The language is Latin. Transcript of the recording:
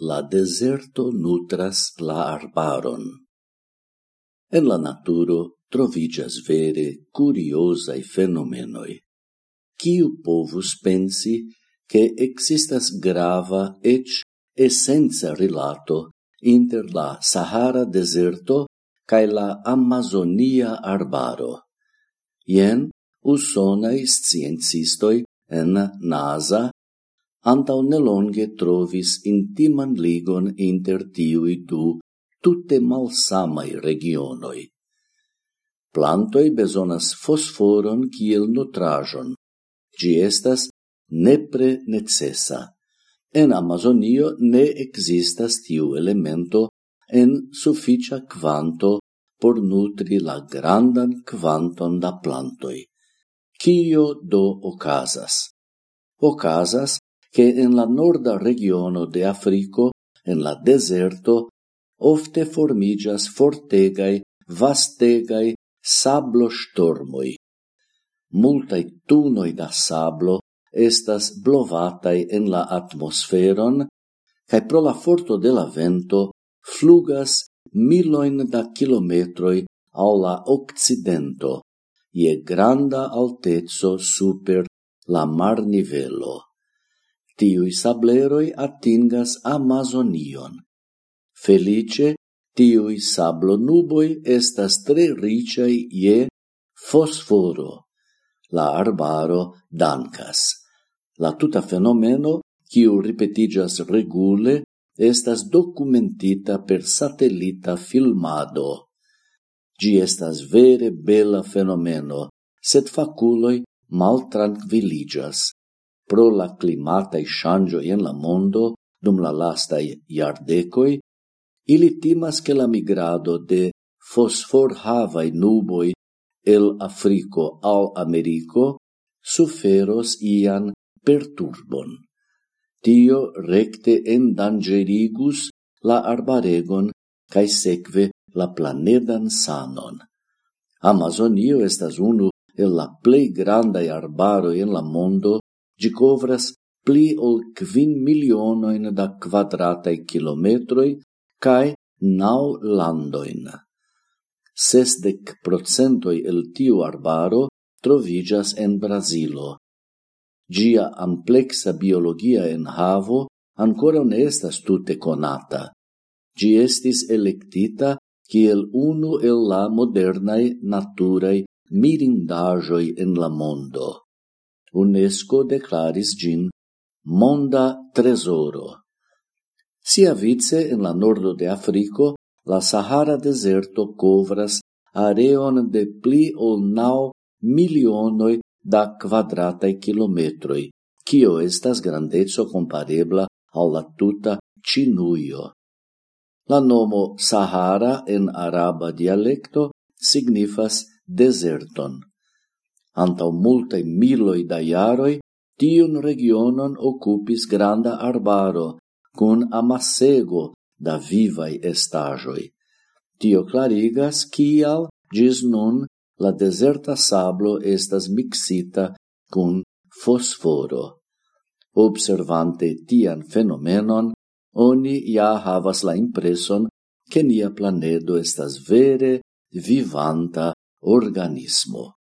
la deserto nutras la arbaron. En la naturo trovigas vere curiosai fenomenoi. Ciu povus pensi che existas grava ec essenza rilato inter la Sahara deserto cae la Amazonia arbaro. Ien usonai sciencistoi en NASA antau nelonge trovis intiman ligon inter tiui du tutte malsamai regionoi. Plantoi besonas fosforon kiel nutrajon. Gi estas nepre necessa. En Amazonio ne existas tiu elemento en sufficia quanto por nutri la grandan quanton da plantoi. Cio do ocasas? Ocasas che en la norda regiono de Africo, en la deserto, ofte formigas fortegai, vastegai sablo stormoi. Multai tunoi da sablo estas blovatai en la atmosferon, cae pro la forto de la vento flugas miloin da kilometroi au la occidento, ie granda altezzo super la mar nivelo tiui sableroi attingas Amazonion. Felice, tiui sablo nuboi estas tre ricai je fosforo. La arbaro dancas. La tuta fenomeno, kiu ripetigas regule, estas documentita per satellita filmado. Gi estas vere bela fenomeno, sed faculoi mal tranquilligas pro la climata e shangio en la mondo dum la lasta iardecoi, ili timas che la migrado de fosfor havai nuboi el Africo al Americo suferos ian perturbon. Tio recte endangerigus la arbaregon cae seque la planedan sanon. Amazonio estas unu el la plei grandai arbaroi en la mondo Gi covras pli ol quin milionoin da quadratai kilometroi cae nau landoin. Sesdec procentoi el tiu arbaro trovigas en Brasilo. Gia amplexa biologia en havo ancora ne estas tute conata. Gi estis electita kiel unu el la modernai naturai mirindajoi en la mondo. UNESCO declaris gin monda tresoro. Sia vice en la nordo de Africo, la Sahara deserto covras areon de pli ol nau milionoi da quadratae kilometroi, cio estas grandezzo comparebla al la tuta Cinuio. La nomo Sahara en araba dialecto signifas deserton antau multae miloi da iaroi, tiun regionon occupis granda arbaro, cun amassego da vivai estagioi. Tio clarigas kial gis nun la deserta sablo estas mixita cun fosforo. Observante tian fenomenon, oni ja havas la impreson che nia planedo estas vere vivanta organismo.